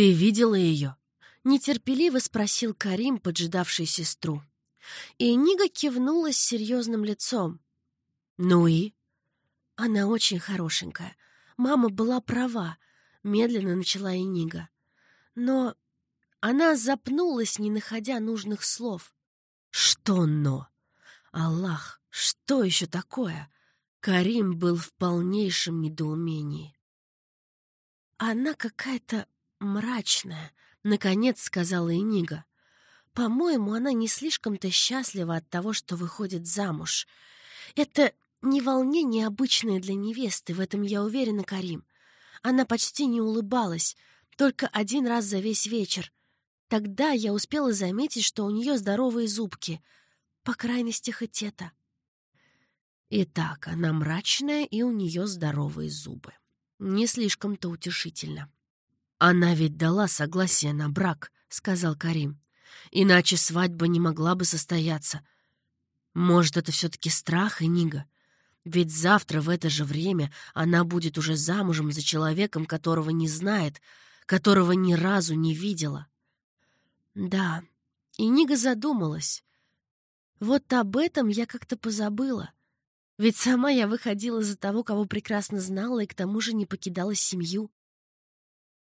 «Ты видела ее?» — нетерпеливо спросил Карим, поджидавший сестру. И Нига кивнула с серьезным лицом. «Ну и?» «Она очень хорошенькая. Мама была права», — медленно начала Инига. Но она запнулась, не находя нужных слов. «Что «но»? Аллах, что еще такое?» Карим был в полнейшем недоумении. «Она какая-то мрачная», — наконец сказала Инига. «По-моему, она не слишком-то счастлива от того, что выходит замуж. Это не волнение обычное для невесты, в этом я уверена, Карим. Она почти не улыбалась, только один раз за весь вечер. Тогда я успела заметить, что у нее здоровые зубки. По крайности, это. Итак, она мрачная, и у нее здоровые зубы. Не слишком-то утешительно. «Она ведь дала согласие на брак», — сказал Карим. «Иначе свадьба не могла бы состояться. Может, это все-таки страх и Нига? Ведь завтра в это же время она будет уже замужем за человеком, которого не знает, которого ни разу не видела». Да, и Нига задумалась. Вот об этом я как-то позабыла. Ведь сама я выходила за того, кого прекрасно знала, и к тому же не покидала семью.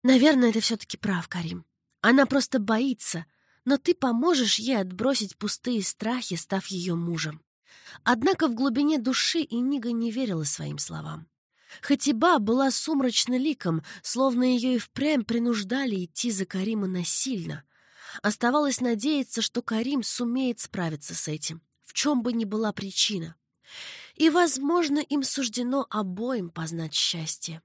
Наверное, ты все-таки прав, Карим. Она просто боится, но ты поможешь ей отбросить пустые страхи, став ее мужем. Однако в глубине души Инига не верила своим словам. Хатиба была сумрачно ликом, словно ее и впрямь принуждали идти за Карима насильно. Оставалось надеяться, что Карим сумеет справиться с этим, в чем бы ни была причина и, возможно, им суждено обоим познать счастье.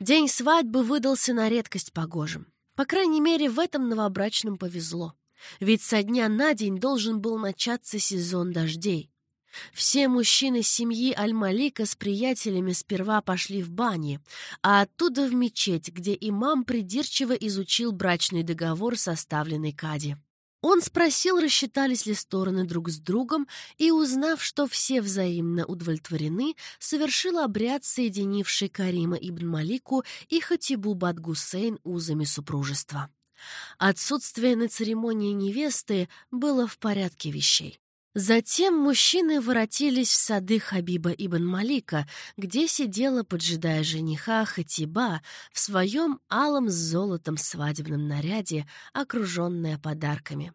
День свадьбы выдался на редкость погожим. По крайней мере, в этом новобрачным повезло. Ведь со дня на день должен был начаться сезон дождей. Все мужчины семьи Аль-Малика с приятелями сперва пошли в бани, а оттуда в мечеть, где имам придирчиво изучил брачный договор, составленный Кади. Он спросил, рассчитались ли стороны друг с другом, и, узнав, что все взаимно удовлетворены, совершил обряд, соединивший Карима ибн Малику и Хатибу Бадгусейн узами супружества. Отсутствие на церемонии невесты было в порядке вещей. Затем мужчины воротились в сады Хабиба ибн Малика, где сидела, поджидая жениха, Хатиба в своем алом с золотом свадебном наряде, окруженная подарками.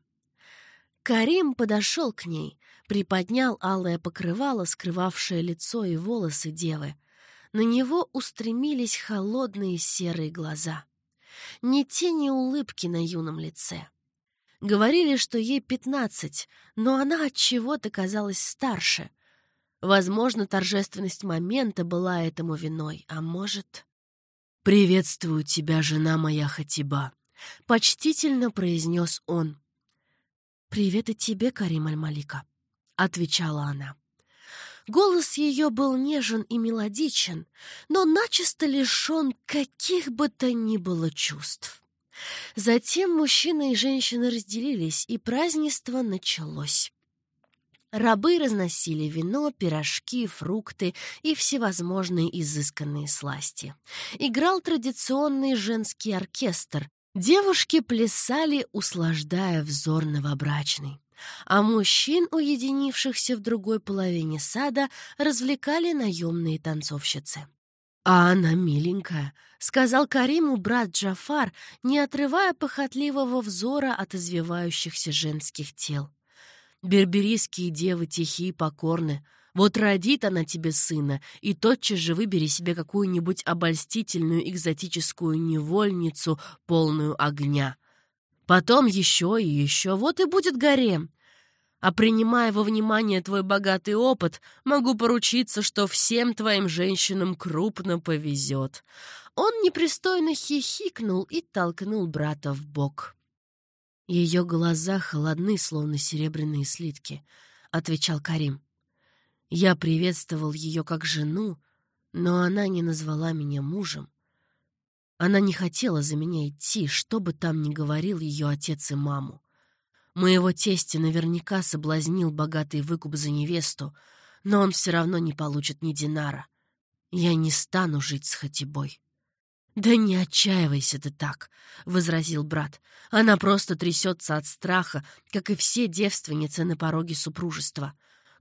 Карим подошел к ней, приподнял алое покрывало, скрывавшее лицо и волосы девы. На него устремились холодные серые глаза. Ни тени улыбки на юном лице. Говорили, что ей пятнадцать, но она от чего-то казалась старше. Возможно, торжественность момента была этому виной, а может... «Приветствую тебя, жена моя Хатиба», — почтительно произнес он. «Привет и тебе, Карим Аль-Малика», — отвечала она. Голос ее был нежен и мелодичен, но начисто лишен каких бы то ни было чувств. Затем мужчина и женщина разделились, и празднество началось. Рабы разносили вино, пирожки, фрукты и всевозможные изысканные сласти. Играл традиционный женский оркестр. Девушки плясали, услаждая взор новобрачный. А мужчин, уединившихся в другой половине сада, развлекали наемные танцовщицы. «А она миленькая», — сказал Кариму брат Джафар, не отрывая похотливого взора от извивающихся женских тел. «Берберийские девы тихие и покорны. Вот родит она тебе сына, и тотчас же выбери себе какую-нибудь обольстительную экзотическую невольницу, полную огня. Потом еще и еще, вот и будет гарем. А принимая во внимание твой богатый опыт, могу поручиться, что всем твоим женщинам крупно повезет». Он непристойно хихикнул и толкнул брата в бок. «Ее глаза холодны, словно серебряные слитки», — отвечал Карим. «Я приветствовал ее как жену, но она не назвала меня мужем. Она не хотела за меня идти, что бы там ни говорил ее отец и маму. Моего тестя наверняка соблазнил богатый выкуп за невесту, но он все равно не получит ни динара. Я не стану жить с Хатибой. «Да не отчаивайся ты так», — возразил брат. «Она просто трясется от страха, как и все девственницы на пороге супружества.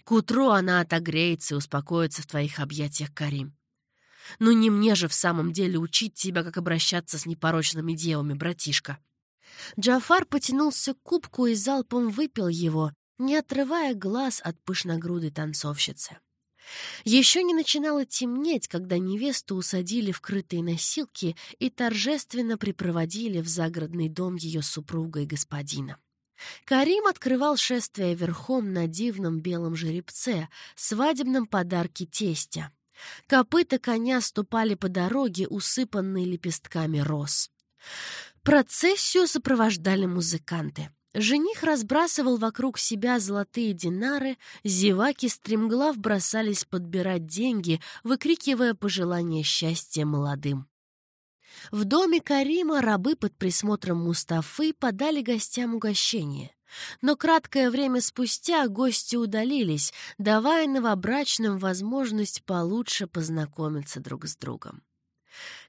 К утру она отогреется и успокоится в твоих объятиях, Карим. Ну не мне же в самом деле учить тебя, как обращаться с непорочными девами, братишка». Джафар потянулся к кубку и залпом выпил его, не отрывая глаз от пышногрудой танцовщицы. Еще не начинало темнеть, когда невесту усадили в крытые носилки и торжественно припроводили в загородный дом ее супруга и господина. Карим открывал шествие верхом на дивном белом жеребце, свадебном подарке тестя. Копыта коня ступали по дороге, усыпанной лепестками роз. Процессию сопровождали музыканты. Жених разбрасывал вокруг себя золотые динары, зеваки стремглав бросались подбирать деньги, выкрикивая пожелания счастья молодым. В доме Карима рабы под присмотром Мустафы подали гостям угощение. Но краткое время спустя гости удалились, давая новобрачным возможность получше познакомиться друг с другом.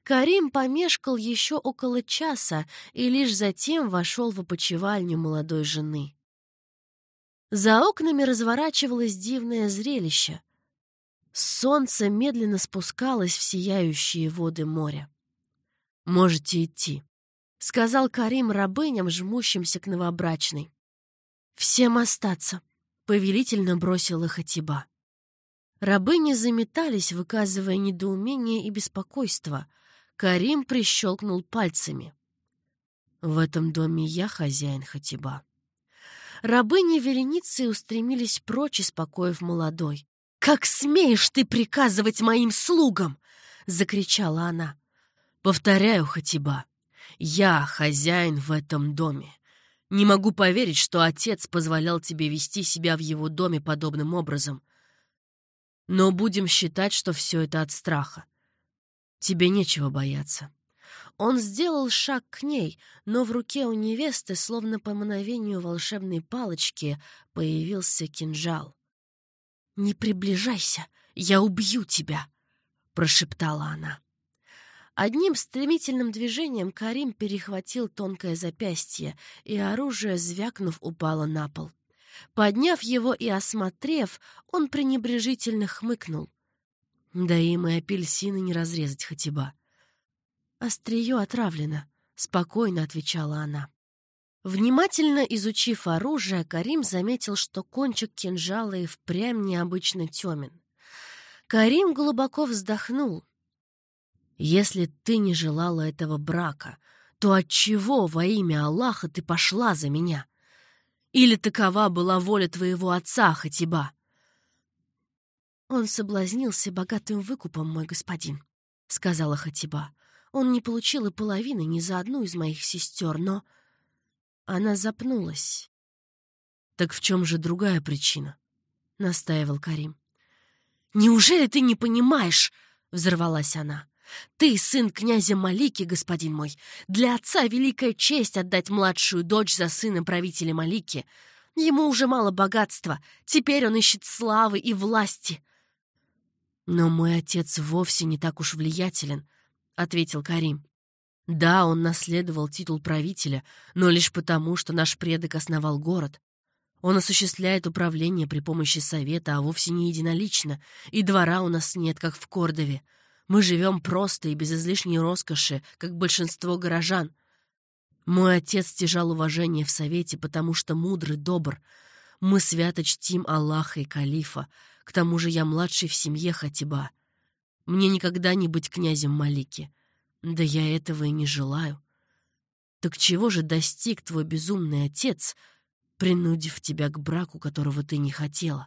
Карим помешкал еще около часа и лишь затем вошел в опочивальню молодой жены. За окнами разворачивалось дивное зрелище. Солнце медленно спускалось в сияющие воды моря. «Можете идти», — сказал Карим рабыням, жмущимся к новобрачной. «Всем остаться», — повелительно бросила Хатиба. Рабыни заметались, выказывая недоумение и беспокойство. Карим прищелкнул пальцами. «В этом доме я хозяин Хатиба». Рабыни вереницы устремились прочь из покоев молодой. «Как смеешь ты приказывать моим слугам!» — закричала она. «Повторяю, Хатиба, я хозяин в этом доме. Не могу поверить, что отец позволял тебе вести себя в его доме подобным образом. Но будем считать, что все это от страха. Тебе нечего бояться. Он сделал шаг к ней, но в руке у невесты, словно по мановению волшебной палочки, появился кинжал. «Не приближайся, я убью тебя!» — прошептала она. Одним стремительным движением Карим перехватил тонкое запястье, и оружие, звякнув, упало на пол. Подняв его и осмотрев, он пренебрежительно хмыкнул. Да им и апельсины не разрезать хотеба. «Острие отравлено», — спокойно отвечала она. Внимательно изучив оружие, Карим заметил, что кончик кинжала и впрямь необычно темен. Карим глубоко вздохнул. «Если ты не желала этого брака, то отчего во имя Аллаха ты пошла за меня?» Или такова была воля твоего отца, Хатиба?» «Он соблазнился богатым выкупом, мой господин», — сказала Хатиба. «Он не получил и половины ни за одну из моих сестер, но...» Она запнулась. «Так в чем же другая причина?» — настаивал Карим. «Неужели ты не понимаешь?» — взорвалась она. Ты сын князя Малики, господин мой. Для отца великая честь отдать младшую дочь за сына правителя Малики. Ему уже мало богатства, теперь он ищет славы и власти. Но мой отец вовсе не так уж влиятелен, — ответил Карим. Да, он наследовал титул правителя, но лишь потому, что наш предок основал город. Он осуществляет управление при помощи совета, а вовсе не единолично, и двора у нас нет, как в Кордове. Мы живем просто и без излишней роскоши, как большинство горожан. Мой отец стяжал уважение в совете, потому что мудрый, добр. Мы свято чтим Аллаха и Калифа. К тому же я младший в семье Хатиба. Мне никогда не быть князем Малики. Да я этого и не желаю. Так чего же достиг твой безумный отец, принудив тебя к браку, которого ты не хотела?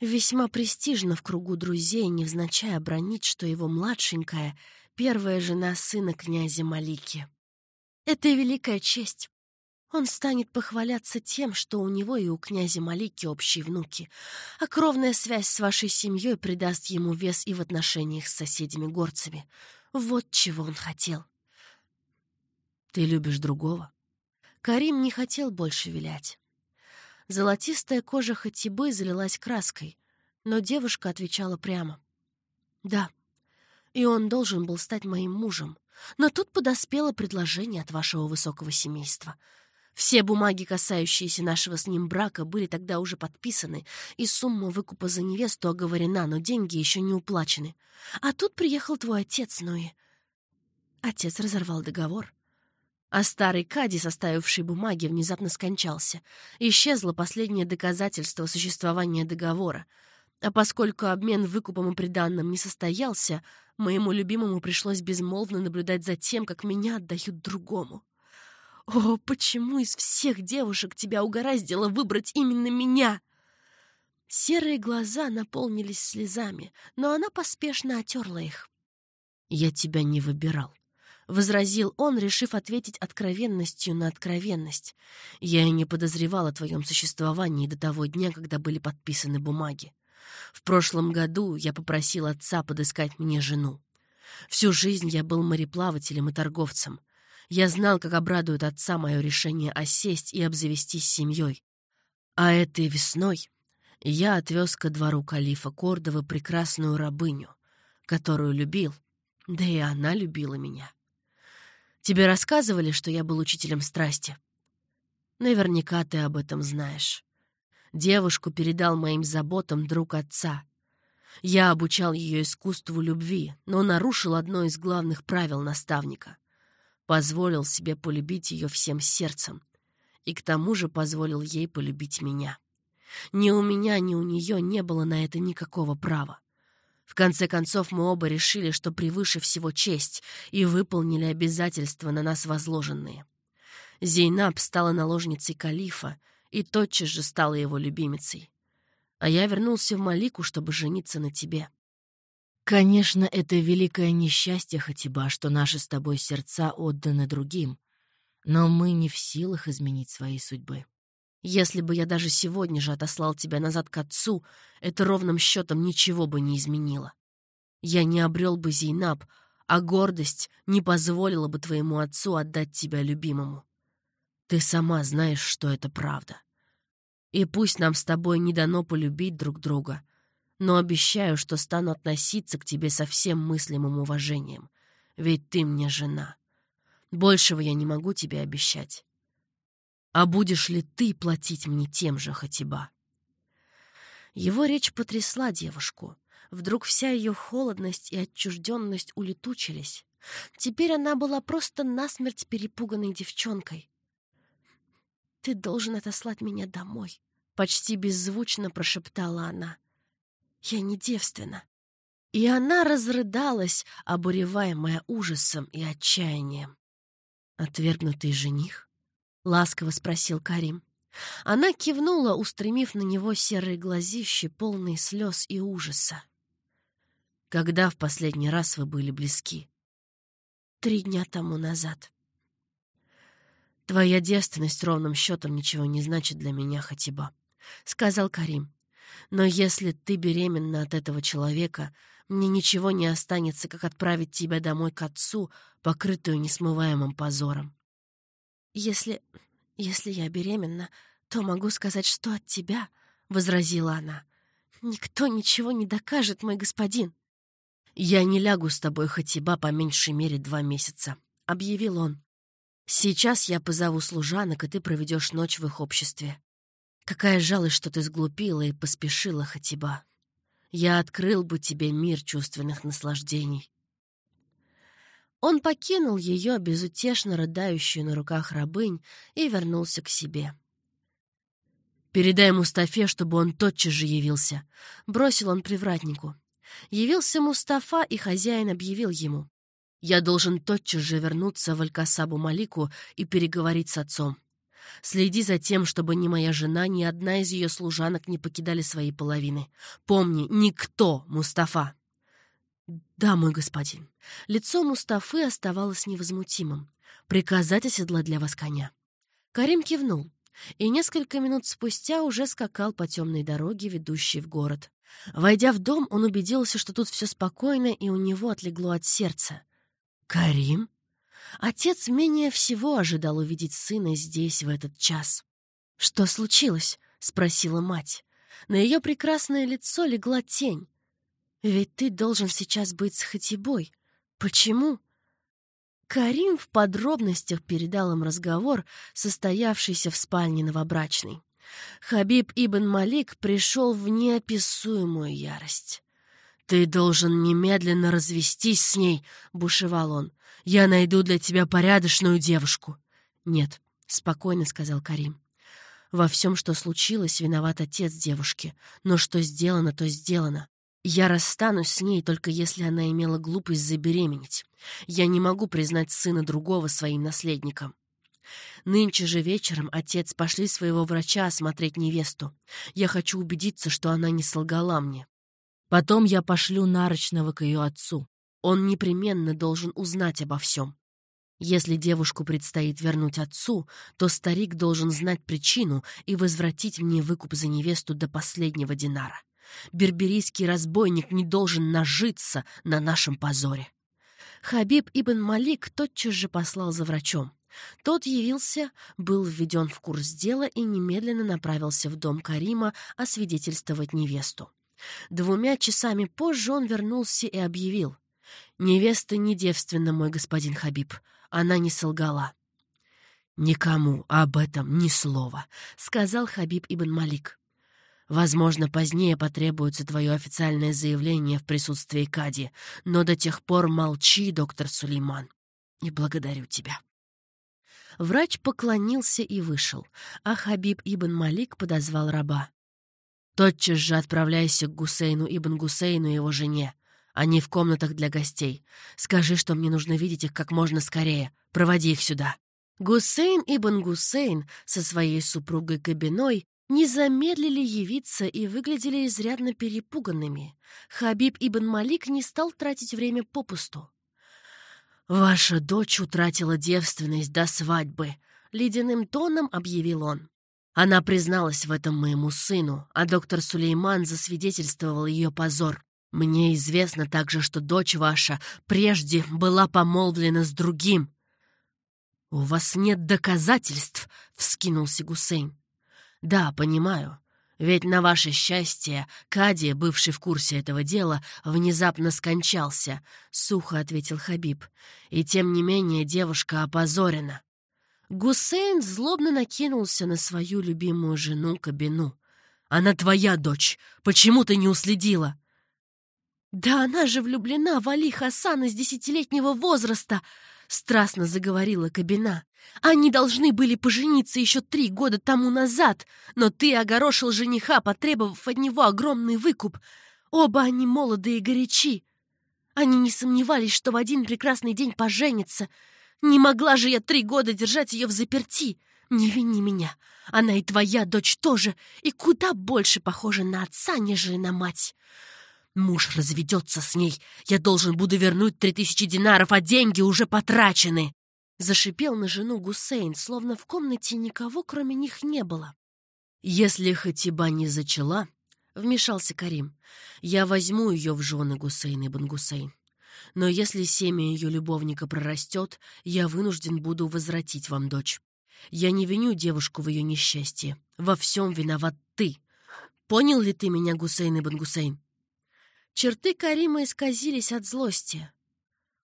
Весьма престижно в кругу друзей, невзначай обронить, что его младшенькая — первая жена сына князя Малики. Это великая честь. Он станет похваляться тем, что у него и у князя Малики общие внуки, а кровная связь с вашей семьей придаст ему вес и в отношениях с соседями-горцами. Вот чего он хотел. Ты любишь другого? Карим не хотел больше вилять. Золотистая кожа Хатибы залилась краской, но девушка отвечала прямо. «Да, и он должен был стать моим мужем, Но тут подоспело предложение от вашего высокого семейства. Все бумаги, касающиеся нашего с ним брака, были тогда уже подписаны, и сумма выкупа за невесту оговорена, но деньги еще не уплачены. А тут приехал твой отец, ну и... Отец разорвал договор. А старый Кади, составивший бумаги, внезапно скончался. Исчезло последнее доказательство существования договора. А поскольку обмен выкупом и приданным не состоялся, моему любимому пришлось безмолвно наблюдать за тем, как меня отдают другому. О, почему из всех девушек тебя угораздило выбрать именно меня? Серые глаза наполнились слезами, но она поспешно отерла их. «Я тебя не выбирал», — возразил он, решив ответить откровенностью на откровенность. «Я и не подозревал о твоем существовании до того дня, когда были подписаны бумаги. В прошлом году я попросил отца подыскать мне жену. Всю жизнь я был мореплавателем и торговцем. Я знал, как обрадует отца мое решение осесть и обзавестись семьей. А этой весной я отвез ко двору калифа Кордова прекрасную рабыню, которую любил, да и она любила меня. Тебе рассказывали, что я был учителем страсти? Наверняка ты об этом знаешь. Девушку передал моим заботам друг отца. Я обучал ее искусству любви, но нарушил одно из главных правил наставника. Позволил себе полюбить ее всем сердцем. И к тому же позволил ей полюбить меня. Ни у меня, ни у нее не было на это никакого права. В конце концов, мы оба решили, что превыше всего честь, и выполнили обязательства на нас возложенные. Зейнаб стала наложницей калифа и тотчас же стала его любимицей. А я вернулся в Малику, чтобы жениться на тебе. Конечно, это великое несчастье, Хатиба, что наши с тобой сердца отданы другим, но мы не в силах изменить свои судьбы. Если бы я даже сегодня же отослал тебя назад к отцу, это ровным счетом ничего бы не изменило. Я не обрел бы Зейнаб, а гордость не позволила бы твоему отцу отдать тебя любимому. Ты сама знаешь, что это правда. И пусть нам с тобой не дано полюбить друг друга, но обещаю, что стану относиться к тебе со всем мыслимым уважением, ведь ты мне жена. Большего я не могу тебе обещать. А будешь ли ты платить мне тем же, Хатиба?» Его речь потрясла девушку. Вдруг вся ее холодность и отчужденность улетучились. Теперь она была просто насмерть перепуганной девчонкой. «Ты должен отослать меня домой», — почти беззвучно прошептала она. «Я не девственна». И она разрыдалась, обуреваемая ужасом и отчаянием. Отвергнутый жених? — ласково спросил Карим. Она кивнула, устремив на него серые глазищи, полные слез и ужаса. «Когда в последний раз вы были близки?» «Три дня тому назад». «Твоя девственность ровным счетом ничего не значит для меня, Хатиба», — сказал Карим. «Но если ты беременна от этого человека, мне ничего не останется, как отправить тебя домой к отцу, покрытую несмываемым позором. «Если... если я беременна, то могу сказать, что от тебя», — возразила она. «Никто ничего не докажет, мой господин». «Я не лягу с тобой, Хатиба, по меньшей мере два месяца», — объявил он. «Сейчас я позову служанок, и ты проведешь ночь в их обществе. Какая жалость, что ты сглупила и поспешила, Хатиба. Я открыл бы тебе мир чувственных наслаждений. Он покинул ее, безутешно рыдающую на руках рабынь, и вернулся к себе. «Передай Мустафе, чтобы он тотчас же явился», — бросил он привратнику. Явился Мустафа, и хозяин объявил ему. «Я должен тотчас же вернуться в Алькасабу Малику и переговорить с отцом. Следи за тем, чтобы ни моя жена, ни одна из ее служанок не покидали свои половины. Помни, никто, Мустафа!» «Да, мой господин». Лицо Мустафы оставалось невозмутимым. «Приказать оседлать для вас коня». Карим кивнул и несколько минут спустя уже скакал по темной дороге, ведущей в город. Войдя в дом, он убедился, что тут все спокойно, и у него отлегло от сердца. «Карим?» Отец менее всего ожидал увидеть сына здесь в этот час. «Что случилось?» — спросила мать. На ее прекрасное лицо легла тень. Ведь ты должен сейчас быть с Хатибой. Почему? Карим в подробностях передал им разговор, состоявшийся в спальне новобрачной. Хабиб Ибн Малик пришел в неописуемую ярость. «Ты должен немедленно развестись с ней», — бушевал он. «Я найду для тебя порядочную девушку». «Нет», — спокойно сказал Карим. «Во всем, что случилось, виноват отец девушки. Но что сделано, то сделано. Я расстанусь с ней, только если она имела глупость забеременеть. Я не могу признать сына другого своим наследником. Нынче же вечером отец пошли своего врача осмотреть невесту. Я хочу убедиться, что она не солгала мне. Потом я пошлю Нарочного к ее отцу. Он непременно должен узнать обо всем. Если девушку предстоит вернуть отцу, то старик должен знать причину и возвратить мне выкуп за невесту до последнего динара. Берберийский разбойник не должен нажиться на нашем позоре. Хабиб ибн Малик тотчас же послал за врачом. Тот явился, был введен в курс дела и немедленно направился в дом Карима освидетельствовать невесту. Двумя часами позже он вернулся и объявил. «Невеста не девственна, мой господин Хабиб. Она не солгала». «Никому об этом ни слова», — сказал Хабиб ибн Малик. Возможно, позднее потребуется твое официальное заявление в присутствии Кади, но до тех пор молчи, доктор Сулейман, и благодарю тебя». Врач поклонился и вышел, а Хабиб ибн Малик подозвал раба. «Тотчас же отправляйся к Гусейну ибн Гусейну и его жене. Они в комнатах для гостей. Скажи, что мне нужно видеть их как можно скорее. Проводи их сюда». Гусейн ибн Гусейн со своей супругой Кабиной не замедлили явиться и выглядели изрядно перепуганными. Хабиб ибн Малик не стал тратить время попусту. «Ваша дочь утратила девственность до свадьбы», — ледяным тоном объявил он. Она призналась в этом моему сыну, а доктор Сулейман засвидетельствовал ее позор. Мне известно также, что дочь ваша прежде была помолвлена с другим. «У вас нет доказательств», — вскинулся Гусейн. «Да, понимаю. Ведь на ваше счастье Кади, бывший в курсе этого дела, внезапно скончался», — сухо ответил Хабиб. «И тем не менее девушка опозорена». Гусейн злобно накинулся на свою любимую жену Кабину. «Она твоя дочь. Почему ты не уследила?» «Да она же влюблена в Али Хасана с десятилетнего возраста!» — страстно заговорила Кабина. «Они должны были пожениться еще три года тому назад, но ты огорошил жениха, потребовав от него огромный выкуп. Оба они молоды и горячи. Они не сомневались, что в один прекрасный день поженятся. Не могла же я три года держать ее в заперти. Не вини меня. Она и твоя дочь тоже, и куда больше похожа на отца, нежели на мать. Муж разведется с ней. Я должен буду вернуть три тысячи динаров, а деньги уже потрачены. Зашипел на жену Гусейн, словно в комнате никого, кроме них, не было. «Если Хатиба не зачала», — вмешался Карим, — «я возьму ее в жены Гусейн ибн Гусейн. Но если семя ее любовника прорастет, я вынужден буду возвратить вам дочь. Я не виню девушку в ее несчастье. Во всем виноват ты. Понял ли ты меня, Гусейн ибн Гусейн?» Черты Карима исказились от злости.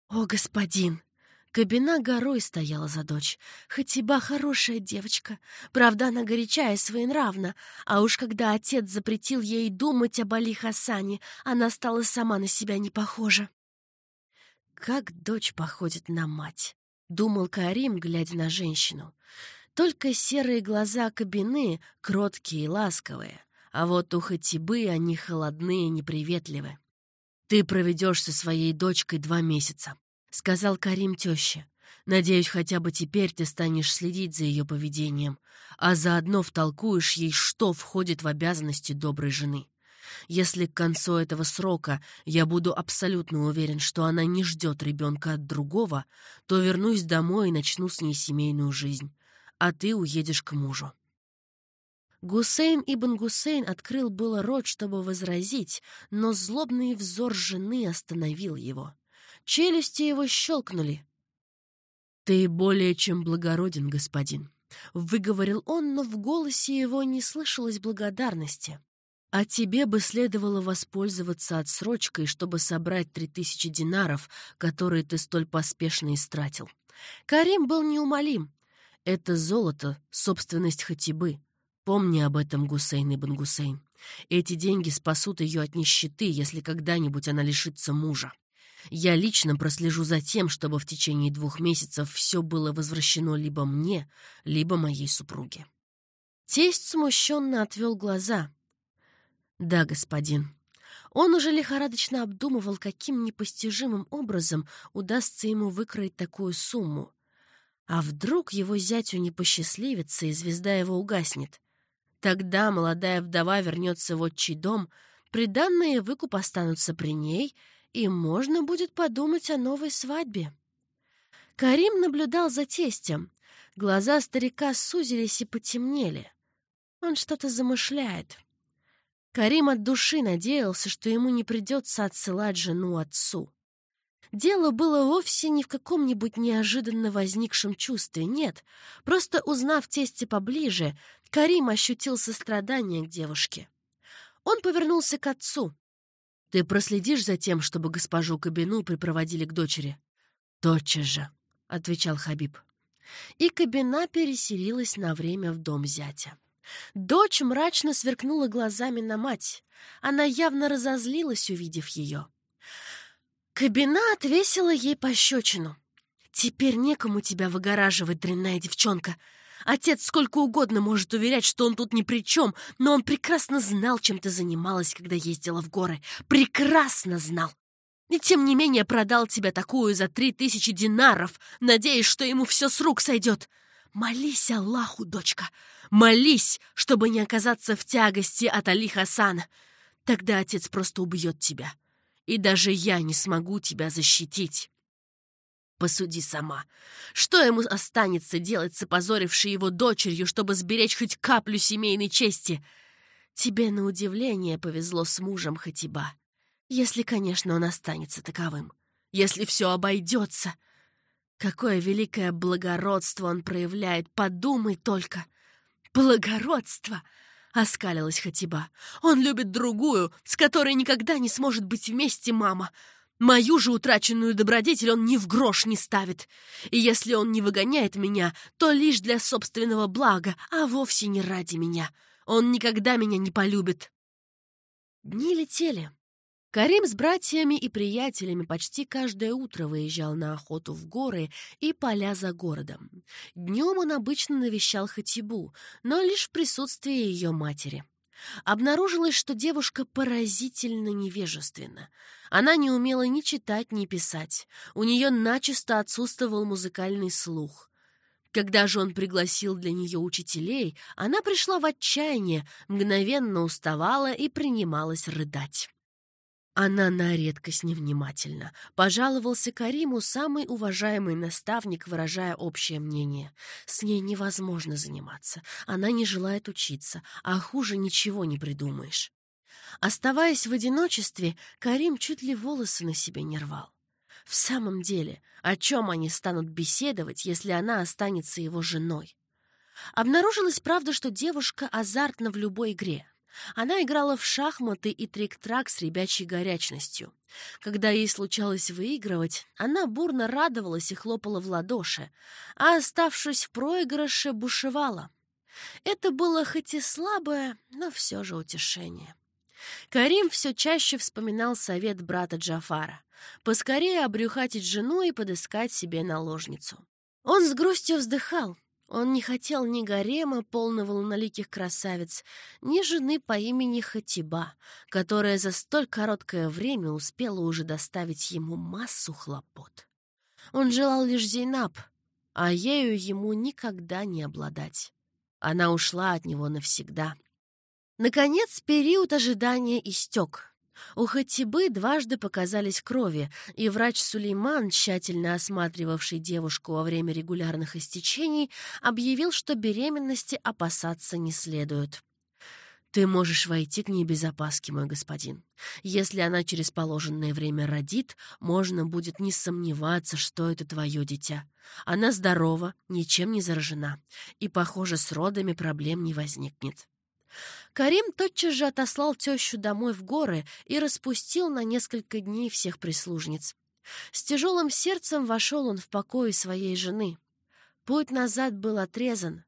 «О, господин!» Кабина горой стояла за дочь. Хатиба хорошая девочка. Правда, она горячая и своенравна. А уж когда отец запретил ей думать об Али Хасане, она стала сама на себя не похожа. «Как дочь походит на мать!» — думал Карим, глядя на женщину. Только серые глаза кабины, кроткие и ласковые а вот у Хатибы они холодные и неприветливы. «Ты проведешь со своей дочкой два месяца», — сказал Карим теще. «Надеюсь, хотя бы теперь ты станешь следить за ее поведением, а заодно втолкуешь ей, что входит в обязанности доброй жены. Если к концу этого срока я буду абсолютно уверен, что она не ждет ребенка от другого, то вернусь домой и начну с ней семейную жизнь, а ты уедешь к мужу». Гусейн ибн Гусейн открыл было рот, чтобы возразить, но злобный взор жены остановил его. Челюсти его щелкнули. «Ты более чем благороден, господин», — выговорил он, но в голосе его не слышалось благодарности. А тебе бы следовало воспользоваться отсрочкой, чтобы собрать три тысячи динаров, которые ты столь поспешно истратил. Карим был неумолим. Это золото — собственность Хатибы. Помни об этом, Гусейн ибн Гусейн. Эти деньги спасут ее от нищеты, если когда-нибудь она лишится мужа. Я лично прослежу за тем, чтобы в течение двух месяцев все было возвращено либо мне, либо моей супруге. Тесть смущенно отвел глаза. «Да, господин». Он уже лихорадочно обдумывал, каким непостижимым образом удастся ему выкроить такую сумму. А вдруг его зятю не посчастливится, и звезда его угаснет? Тогда молодая вдова вернется в отчий дом, приданные выкуп останутся при ней, и можно будет подумать о новой свадьбе. Карим наблюдал за тестем. Глаза старика сузились и потемнели. Он что-то замышляет. Карим от души надеялся, что ему не придется отсылать жену отцу. Дело было вовсе не в каком-нибудь неожиданно возникшем чувстве, нет. Просто узнав тесте поближе, Карим ощутил сострадание к девушке. Он повернулся к отцу. «Ты проследишь за тем, чтобы госпожу Кабину припроводили к дочери?» «Тотчас же», — отвечал Хабиб. И Кабина переселилась на время в дом зятя. Дочь мрачно сверкнула глазами на мать. Она явно разозлилась, увидев ее. Кабина отвесила ей пощечину. «Теперь некому тебя выгораживать, дрянная девчонка. Отец сколько угодно может уверять, что он тут ни при чем, но он прекрасно знал, чем ты занималась, когда ездила в горы. Прекрасно знал. И тем не менее продал тебя такую за три тысячи динаров, надеясь, что ему все с рук сойдет. Молись Аллаху, дочка, молись, чтобы не оказаться в тягости от Али Хасана. Тогда отец просто убьет тебя и даже я не смогу тебя защитить. Посуди сама. Что ему останется делать с опозорившей его дочерью, чтобы сберечь хоть каплю семейной чести? Тебе, на удивление, повезло с мужем Хатиба. Если, конечно, он останется таковым. Если все обойдется. Какое великое благородство он проявляет, подумай только. Благородство! Оскалилась Хатиба. «Он любит другую, с которой никогда не сможет быть вместе мама. Мою же утраченную добродетель он ни в грош не ставит. И если он не выгоняет меня, то лишь для собственного блага, а вовсе не ради меня. Он никогда меня не полюбит». Дни летели. Карим с братьями и приятелями почти каждое утро выезжал на охоту в горы и поля за городом. Днем он обычно навещал Хатибу, но лишь в присутствии ее матери. Обнаружилось, что девушка поразительно невежественна. Она не умела ни читать, ни писать. У нее начисто отсутствовал музыкальный слух. Когда же он пригласил для нее учителей, она пришла в отчаяние, мгновенно уставала и принималась рыдать. Она на редкость невнимательна. Пожаловался Кариму самый уважаемый наставник, выражая общее мнение. С ней невозможно заниматься. Она не желает учиться, а хуже ничего не придумаешь. Оставаясь в одиночестве, Карим чуть ли волосы на себе не рвал. В самом деле, о чем они станут беседовать, если она останется его женой? Обнаружилось, правда, что девушка азартна в любой игре. Она играла в шахматы и трик-трак с ребячей горячностью. Когда ей случалось выигрывать, она бурно радовалась и хлопала в ладоши, а, оставшись в проигрыше, бушевала. Это было хоть и слабое, но все же утешение. Карим все чаще вспоминал совет брата Джафара — поскорее обрюхатить жену и подыскать себе наложницу. Он с грустью вздыхал, он не хотел ни гарема, полного луналиких красавиц, ни жены по имени Хатиба, которая за столь короткое время успела уже доставить ему массу хлопот. Он желал лишь Зейнаб, а ею ему никогда не обладать. Она ушла от него навсегда. Наконец, период ожидания истек. У Хатибы дважды показались крови, и врач Сулейман, тщательно осматривавший девушку во время регулярных истечений, объявил, что беременности опасаться не следует. «Ты можешь войти к ней без опаски, мой господин. Если она через положенное время родит, можно будет не сомневаться, что это твое дитя. Она здорова, ничем не заражена, и, похоже, с родами проблем не возникнет». Карим тотчас же отослал тещу домой в горы и распустил на несколько дней всех прислужниц. С тяжелым сердцем вошел он в покой своей жены. Путь назад был отрезан.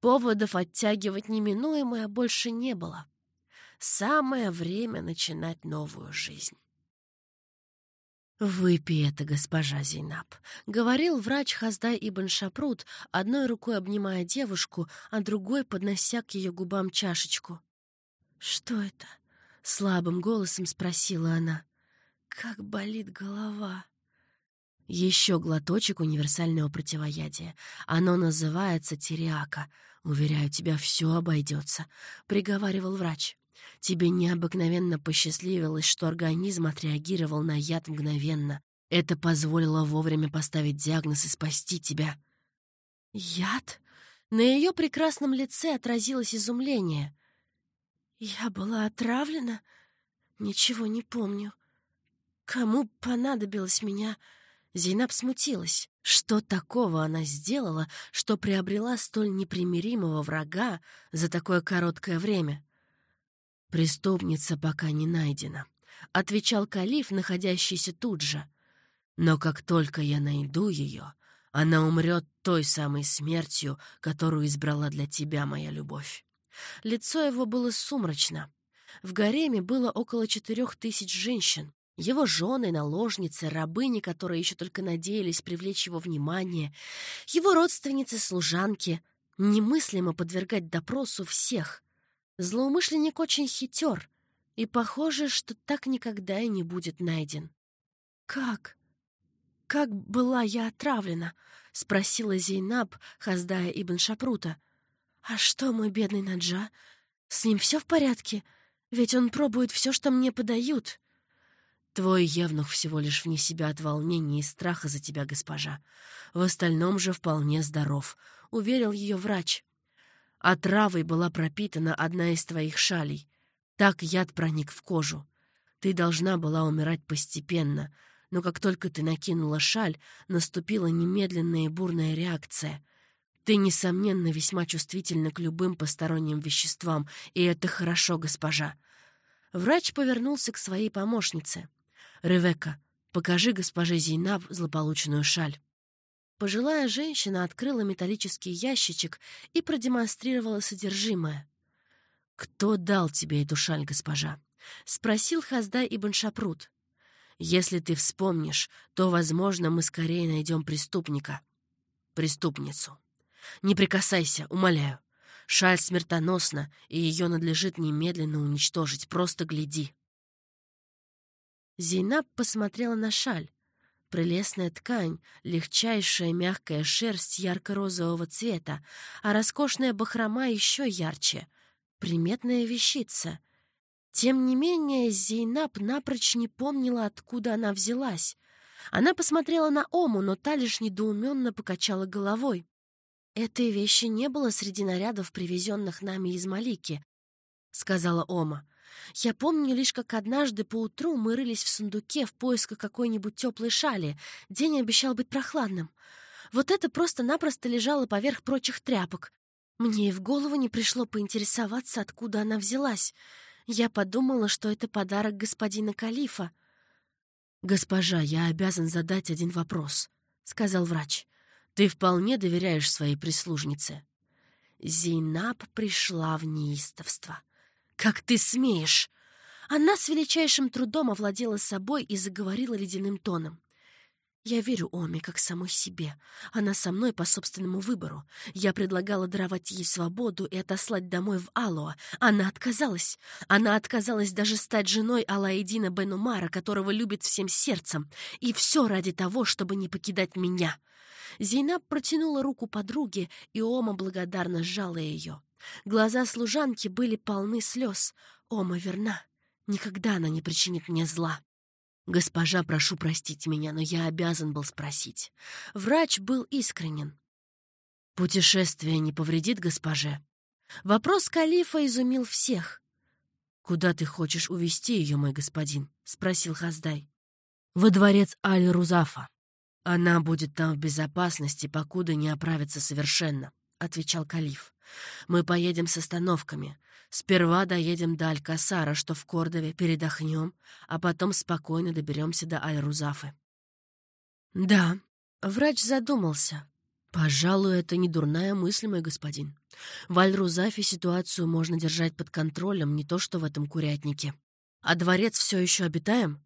Поводов оттягивать неминуемое больше не было. Самое время начинать новую жизнь. «Выпей это, госпожа Зейнаб», — говорил врач Хаздай Ибн Шапрут, одной рукой обнимая девушку, а другой поднося к ее губам чашечку. «Что это?» — слабым голосом спросила она. «Как болит голова!» Еще глоточек универсального противоядия. Оно называется тириака. Уверяю тебя, все обойдется, — приговаривал врач. Тебе необыкновенно посчастливилось, что организм отреагировал на яд мгновенно. Это позволило вовремя поставить диагноз и спасти тебя. Яд? На ее прекрасном лице отразилось изумление. Я была отравлена? Ничего не помню. Кому понадобилось меня? Зейнаб смутилась. Что такого она сделала, что приобрела столь непримиримого врага за такое короткое время? «Преступница пока не найдена», — отвечал калиф, находящийся тут же. «Но как только я найду ее, она умрет той самой смертью, которую избрала для тебя моя любовь». Лицо его было сумрачно. В гареме было около четырех тысяч женщин. Его жены, наложницы, рабыни, которые еще только надеялись привлечь его внимание, его родственницы, служанки. Немыслимо подвергать допросу всех. Злоумышленник очень хитер, и похоже, что так никогда и не будет найден. «Как? Как была я отравлена?» — спросила Зейнаб, Хаздая Ибн Шапрута. «А что мой бедный Наджа? С ним все в порядке? Ведь он пробует все, что мне подают». «Твой евнух всего лишь вне себя от волнения и страха за тебя, госпожа. В остальном же вполне здоров», — уверил ее врач. Отравой была пропитана одна из твоих шалей. Так яд проник в кожу. Ты должна была умирать постепенно, но как только ты накинула шаль, наступила немедленная и бурная реакция. Ты, несомненно, весьма чувствительна к любым посторонним веществам, и это хорошо, госпожа. Врач повернулся к своей помощнице. «Ревекка, покажи госпоже Зейнаб злополученную шаль». Пожилая женщина открыла металлический ящичек и продемонстрировала содержимое. «Кто дал тебе эту шаль, госпожа?» — спросил Хаздай Ибн Шапрут. «Если ты вспомнишь, то, возможно, мы скорее найдем преступника. Преступницу. Не прикасайся, умоляю. Шаль смертоносна, и ее надлежит немедленно уничтожить. Просто гляди». Зейнаб посмотрела на шаль. Прелестная ткань, легчайшая мягкая шерсть ярко-розового цвета, а роскошная бахрома еще ярче. Приметная вещица. Тем не менее, Зейнаб напрочь не помнила, откуда она взялась. Она посмотрела на Ому, но та лишь недоуменно покачала головой. «Этой вещи не было среди нарядов, привезенных нами из Малики», — сказала Ома. Я помню лишь, как однажды поутру мы рылись в сундуке в поисках какой-нибудь теплой шали. День обещал быть прохладным. Вот это просто-напросто лежало поверх прочих тряпок. Мне и в голову не пришло поинтересоваться, откуда она взялась. Я подумала, что это подарок господина Калифа. «Госпожа, я обязан задать один вопрос», — сказал врач. «Ты вполне доверяешь своей прислужнице?» Зейнаб пришла в неистовство. «Как ты смеешь!» Она с величайшим трудом овладела собой и заговорила ледяным тоном. «Я верю Оме как самой себе. Она со мной по собственному выбору. Я предлагала даровать ей свободу и отослать домой в Алоа. Она отказалась. Она отказалась даже стать женой Алаидина Бенумара, которого любит всем сердцем. И все ради того, чтобы не покидать меня». Зейнаб протянула руку подруге, и Ома благодарно сжала ее. Глаза служанки были полны слез. Ома верна. Никогда она не причинит мне зла. «Госпожа, прошу простить меня, но я обязан был спросить». Врач был искренен. «Путешествие не повредит госпоже?» Вопрос калифа изумил всех. «Куда ты хочешь увести ее, мой господин?» — спросил Хаздай. «Во дворец Аль-Рузафа. Она будет там в безопасности, покуда не оправится совершенно», — отвечал калиф. «Мы поедем с остановками. Сперва доедем до Алькасара, что в Кордове, передохнем, а потом спокойно доберемся до Аль-Рузафы». «Да», — врач задумался. «Пожалуй, это не дурная мысль, мой господин. В Аль-Рузафе ситуацию можно держать под контролем, не то что в этом курятнике. А дворец все еще обитаем?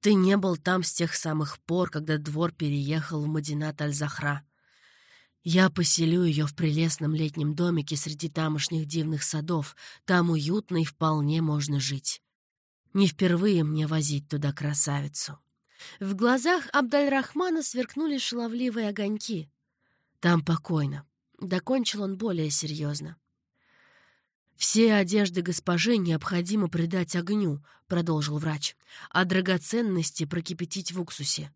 Ты не был там с тех самых пор, когда двор переехал в Мадинат Аль-Захра. Я поселю ее в прелестном летнем домике среди тамошних дивных садов. Там уютно и вполне можно жить. Не впервые мне возить туда красавицу. В глазах Абдальрахмана сверкнули шаловливые огоньки. Там покойно. Докончил он более серьезно. «Все одежды госпожи необходимо придать огню», — продолжил врач, «а драгоценности прокипятить в уксусе.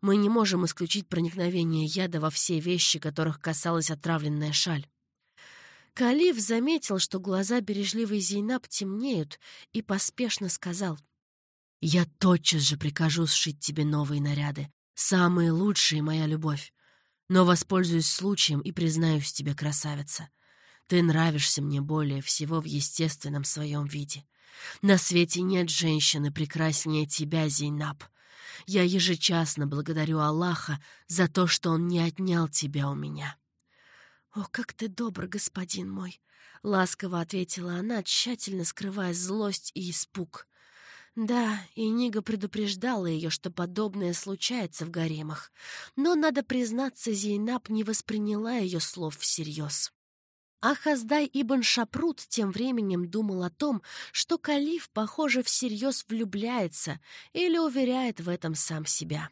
Мы не можем исключить проникновение яда во все вещи, которых касалась отравленная шаль». Калиф заметил, что глаза бережливой Зейнаб темнеют, и поспешно сказал, «Я тотчас же прикажу сшить тебе новые наряды, самые лучшие, моя любовь. Но воспользуюсь случаем и признаюсь тебе, красавица. Ты нравишься мне более всего в естественном своем виде. На свете нет женщины прекраснее тебя, Зейнаб. Я ежечасно благодарю Аллаха за то, что Он не отнял тебя у меня». «О, как ты добр, господин мой!» — ласково ответила она, тщательно скрывая злость и испуг. Да, и Нига предупреждала ее, что подобное случается в гаремах, но, надо признаться, Зейнаб не восприняла ее слов всерьез. А Хаздай Ибн Шапрут тем временем думал о том, что Калиф, похоже, всерьез влюбляется или уверяет в этом сам себя.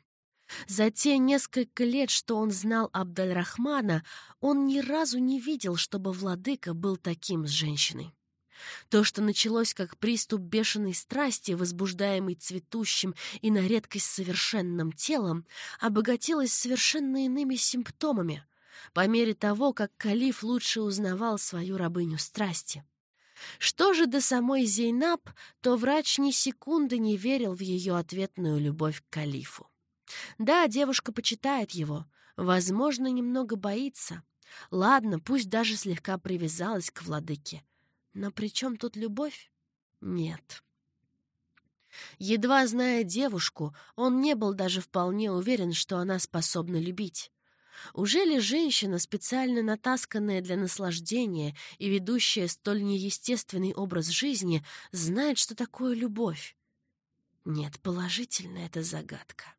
За те несколько лет, что он знал Абдальрахмана, он ни разу не видел, чтобы владыка был таким с женщиной. То, что началось как приступ бешеной страсти, возбуждаемый цветущим и на редкость совершенным телом, обогатилось совершенно иными симптомами, по мере того, как Калиф лучше узнавал свою рабыню страсти. Что же до самой Зейнаб, то врач ни секунды не верил в ее ответную любовь к Калифу. Да, девушка почитает его, возможно, немного боится. Ладно, пусть даже слегка привязалась к владыке. Но при чем тут любовь? Нет. Едва зная девушку, он не был даже вполне уверен, что она способна любить. Уже ли женщина, специально натасканная для наслаждения и ведущая столь неестественный образ жизни, знает, что такое любовь? Нет, положительно это загадка.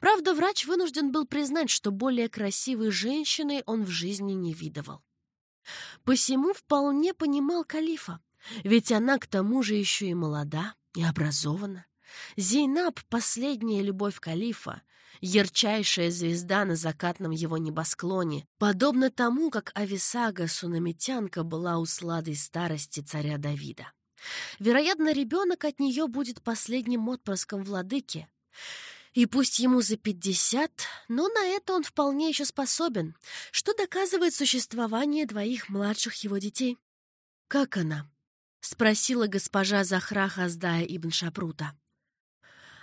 Правда, врач вынужден был признать, что более красивой женщины он в жизни не видывал. Посему вполне понимал Калифа, ведь она к тому же еще и молода и образована. Зейнаб — последняя любовь Калифа, ярчайшая звезда на закатном его небосклоне, подобно тому, как Ависага Сунамитянка была у сладой старости царя Давида. Вероятно, ребенок от нее будет последним отпрыском владыки. И пусть ему за пятьдесят, но на это он вполне еще способен, что доказывает существование двоих младших его детей. «Как она?» — спросила госпожа Захра Хаздая ибн Шапрута.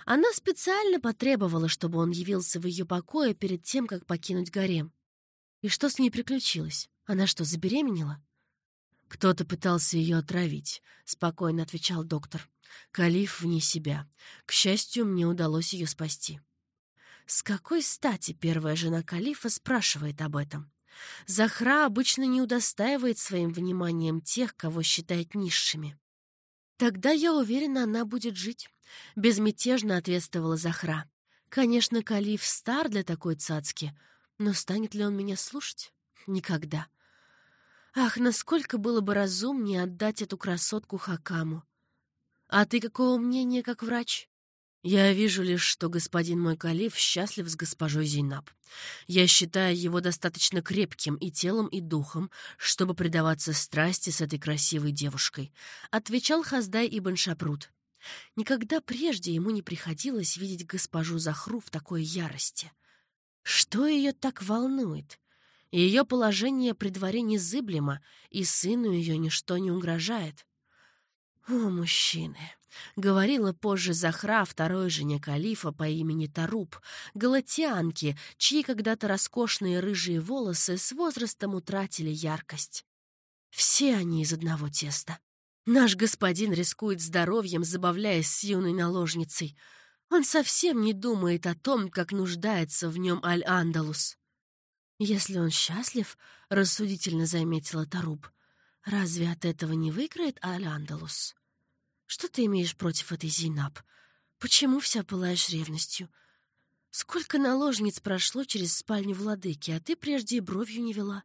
Она специально потребовала, чтобы он явился в ее покое перед тем, как покинуть гарем. И что с ней приключилось? Она что, забеременела? «Кто-то пытался ее отравить», — спокойно отвечал доктор. Калиф вне себя. К счастью, мне удалось ее спасти. С какой стати первая жена Калифа спрашивает об этом? Захра обычно не удостаивает своим вниманием тех, кого считает низшими. «Тогда, я уверена, она будет жить», — безмятежно ответствовала Захра. «Конечно, Калиф стар для такой цацки, но станет ли он меня слушать? Никогда. Ах, насколько было бы разумнее отдать эту красотку Хакаму. «А ты какого мнения, как врач?» «Я вижу лишь, что господин мой калиф счастлив с госпожой Зейнаб. Я считаю его достаточно крепким и телом, и духом, чтобы предаваться страсти с этой красивой девушкой», — отвечал Хаздай Ибн Шапрут. Никогда прежде ему не приходилось видеть госпожу Захру в такой ярости. Что ее так волнует? Ее положение при дворе незыблемо, и сыну ее ничто не угрожает. «О, мужчины!» — говорила позже Захра, второй жене калифа по имени Таруб, галатианки, чьи когда-то роскошные рыжие волосы с возрастом утратили яркость. Все они из одного теста. Наш господин рискует здоровьем, забавляясь с юной наложницей. Он совсем не думает о том, как нуждается в нем Аль-Андалус. Если он счастлив, — рассудительно заметила Таруб, — разве от этого не выиграет Аль-Андалус? Что ты имеешь против этой Зейнаб? Почему вся пылаешь ревностью? Сколько наложниц прошло через спальню владыки, а ты прежде и бровью не вела.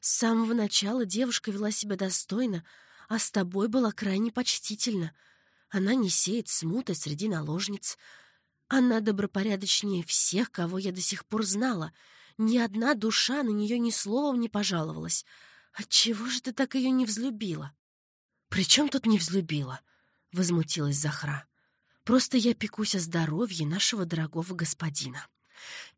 С самого начала девушка вела себя достойно, а с тобой была крайне почтительна. Она не сеет смуты среди наложниц. Она добропорядочнее всех, кого я до сих пор знала. Ни одна душа на нее ни словом не пожаловалась. Отчего же ты так ее не взлюбила? «При чем тут не взлюбила?» — возмутилась Захра. «Просто я пекусь о здоровье нашего дорогого господина».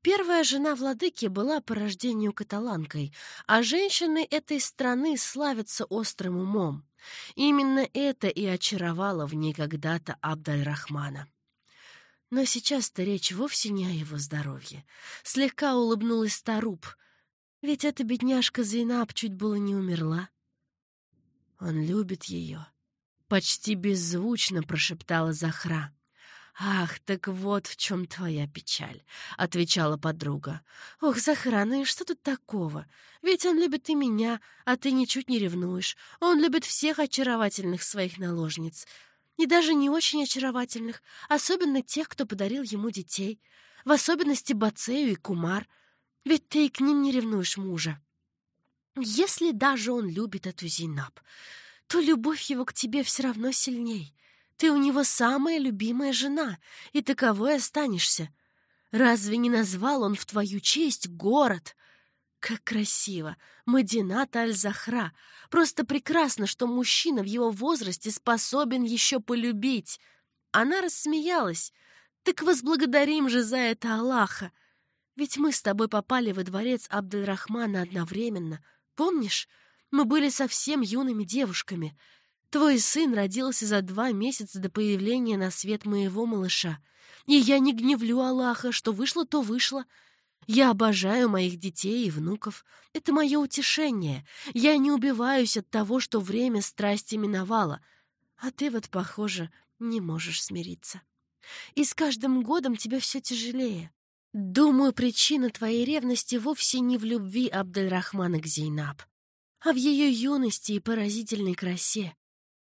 Первая жена владыки была по рождению каталанкой, а женщины этой страны славятся острым умом. Именно это и очаровало в ней когда-то Абдаль-Рахмана. Но сейчас-то речь вовсе не о его здоровье. Слегка улыбнулась Таруб, ведь эта бедняжка Зейнаб чуть было не умерла. Он любит ее. Почти беззвучно прошептала Захра. «Ах, так вот в чем твоя печаль», — отвечала подруга. «Ох, Захара, ну и что тут такого? Ведь он любит и меня, а ты ничуть не ревнуешь. Он любит всех очаровательных своих наложниц. И даже не очень очаровательных, особенно тех, кто подарил ему детей. В особенности Бацею и Кумар. Ведь ты и к ним не ревнуешь мужа. Если даже он любит эту Зейнаб, то любовь его к тебе все равно сильней». Ты у него самая любимая жена, и таковой останешься. Разве не назвал он в твою честь город? Как красиво! Мадинат Аль-Захра! Просто прекрасно, что мужчина в его возрасте способен еще полюбить. Она рассмеялась. Так возблагодарим же за это Аллаха. Ведь мы с тобой попали во дворец Абдельрахмана одновременно. Помнишь? Мы были совсем юными девушками — Твой сын родился за два месяца до появления на свет моего малыша. И я не гневлю Аллаха, что вышло, то вышло. Я обожаю моих детей и внуков. Это мое утешение. Я не убиваюсь от того, что время страсти миновало. А ты вот, похоже, не можешь смириться. И с каждым годом тебе все тяжелее. Думаю, причина твоей ревности вовсе не в любви Абдельрахмана к Зейнаб, а в ее юности и поразительной красе.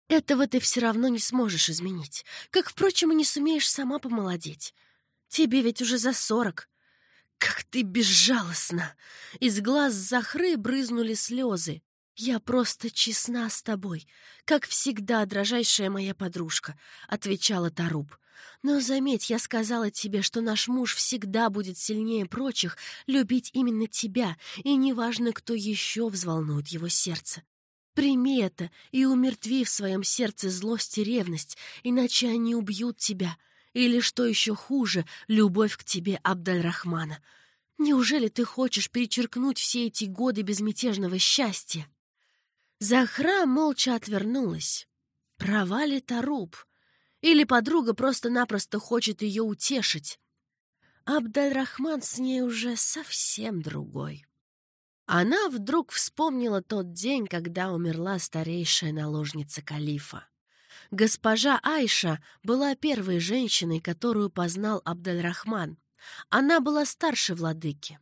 Этого ты все равно не сможешь изменить, как, впрочем, и не сумеешь сама помолодеть. Тебе ведь уже за сорок. Как ты безжалостна! Из глаз Захры брызнули слезы. «Я просто честна с тобой, как всегда, дрожайшая моя подружка», — отвечала Таруб. «Но заметь, я сказала тебе, что наш муж всегда будет сильнее прочих любить именно тебя, и неважно, кто еще взволнует его сердце. Прими это и умертви в своем сердце злость и ревность, иначе они убьют тебя. Или, что еще хуже, любовь к тебе Абдальрахмана. Неужели ты хочешь перечеркнуть все эти годы безмятежного счастья?» Захра молча отвернулась. Права ли Таруб? Или подруга просто-напросто хочет ее утешить? Абдальрахман с ней уже совсем другой. Она вдруг вспомнила тот день, когда умерла старейшая наложница калифа. Госпожа Айша была первой женщиной, которую познал Абдальрахман. Она была старше владыки.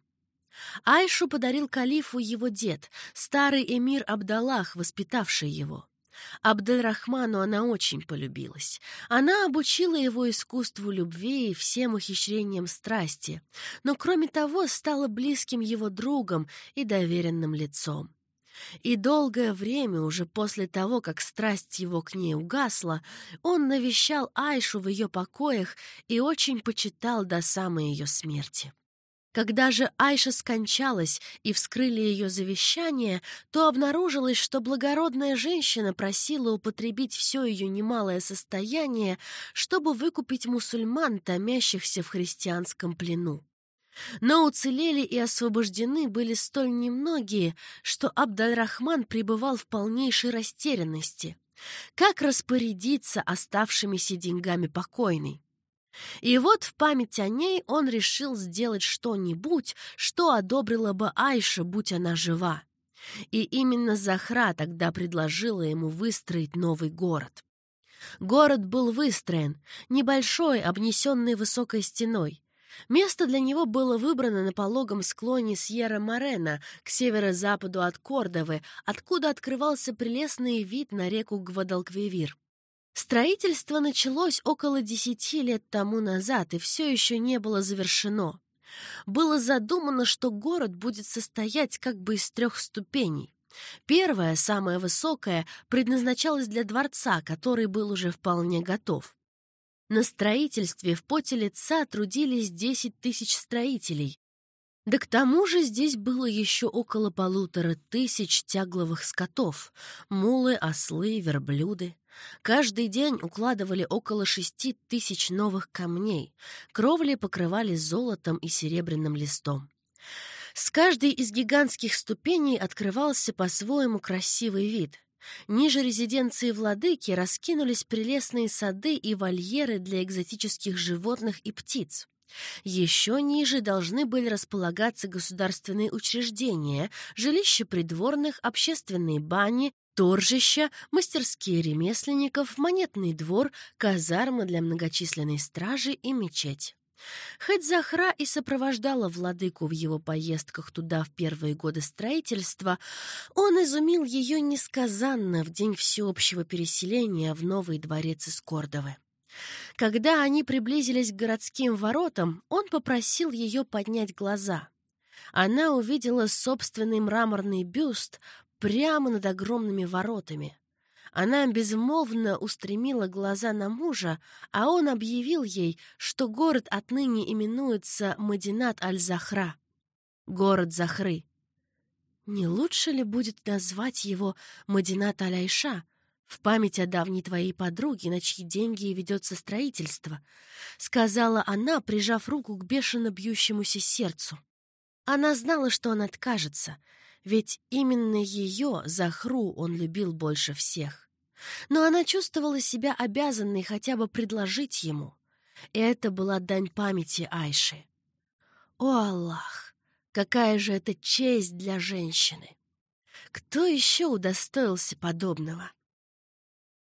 Айшу подарил калифу его дед, старый эмир Абдаллах, воспитавший его. Абдельрахману она очень полюбилась. Она обучила его искусству любви и всем ухищрениям страсти, но, кроме того, стала близким его другом и доверенным лицом. И долгое время, уже после того, как страсть его к ней угасла, он навещал Айшу в ее покоях и очень почитал до самой ее смерти. Когда же Айша скончалась и вскрыли ее завещание, то обнаружилось, что благородная женщина просила употребить все ее немалое состояние, чтобы выкупить мусульман, томящихся в христианском плену. Но уцелели и освобождены были столь немногие, что Абдальрахман пребывал в полнейшей растерянности. Как распорядиться оставшимися деньгами покойной? И вот в память о ней он решил сделать что-нибудь, что одобрила бы Айша, будь она жива. И именно Захра тогда предложила ему выстроить новый город. Город был выстроен, небольшой, обнесенный высокой стеной. Место для него было выбрано на пологом склоне Сьерра-Морена к северо-западу от Кордовы, откуда открывался прелестный вид на реку Гвадалквивир. Строительство началось около десяти лет тому назад и все еще не было завершено. Было задумано, что город будет состоять как бы из трех ступеней. Первая, самая высокая, предназначалась для дворца, который был уже вполне готов. На строительстве в поте лица трудились 10 тысяч строителей. Да к тому же здесь было еще около полутора тысяч тягловых скотов — мулы, ослы, верблюды. Каждый день укладывали около шести тысяч новых камней, кровли покрывали золотом и серебряным листом. С каждой из гигантских ступеней открывался по-своему красивый вид. Ниже резиденции владыки раскинулись прелестные сады и вольеры для экзотических животных и птиц. Еще ниже должны были располагаться государственные учреждения, жилища придворных, общественные бани, торжища, мастерские ремесленников, монетный двор, казармы для многочисленной стражи и мечеть. Хоть Захра и сопровождала владыку в его поездках туда в первые годы строительства, он изумил ее несказанно в день всеобщего переселения в новый дворец из Кордовы. Когда они приблизились к городским воротам, он попросил ее поднять глаза. Она увидела собственный мраморный бюст прямо над огромными воротами. Она безмолвно устремила глаза на мужа, а он объявил ей, что город отныне именуется Мадинат аль-Захра, город Захры. Не лучше ли будет назвать его Мадинат аль-Айша, в память о давней твоей подруге, на чьи деньги ведется строительство, сказала она, прижав руку к бешено бьющемуся сердцу. Она знала, что он откажется, ведь именно ее, Захру, он любил больше всех. Но она чувствовала себя обязанной хотя бы предложить ему. И это была дань памяти Айши. О, Аллах! Какая же это честь для женщины! Кто еще удостоился подобного?